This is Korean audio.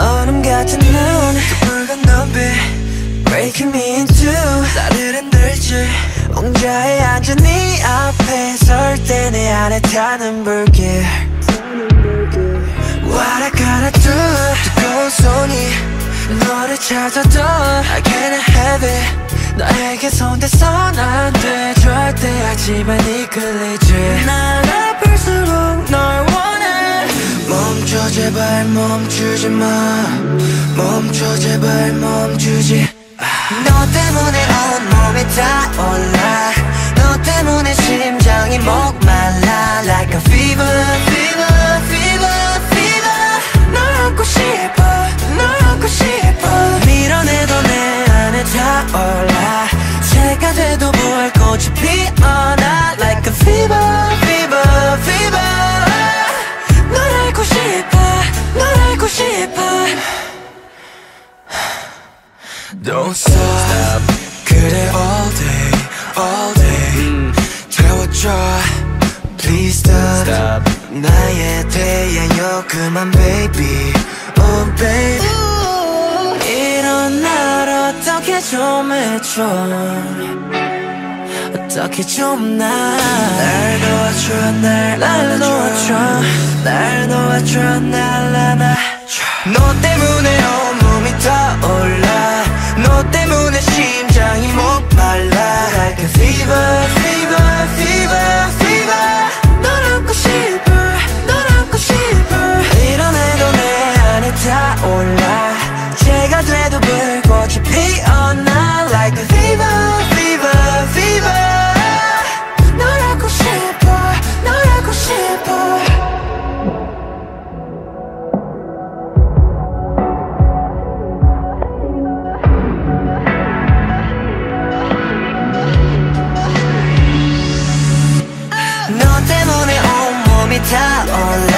얼음 같은 눈. 붉은 눈빛 Breaking me in two. 나를 흔들지. 옹자에 앉은 네 앞에 설 때 내 안에 타는 불길 너를 찾아도 I can't have it. 너에게 손대선 안돼. 절대 하지만 이끌리지 날 아플수록 널 원해. 멈춰 제발 멈추지 마. 멈춰 제발 멈추지. 마. 너 때문에 온몸이 타 Don't stop. 그래 all day all day. 태워줘. Please stop, 나에 대하여 그만 baby. Oh baby. 이런 날 어떻게 좀 해줘? 어떻게 좀날 도와줘 날 알려줘. 날 도와줘 날 안아줘. 너 때문에 가 돼도 불꽃이 피어나 Like a fever, fever, fever 널 알고 싶어, 널 알고 싶어 너 때문에 온몸이 타올라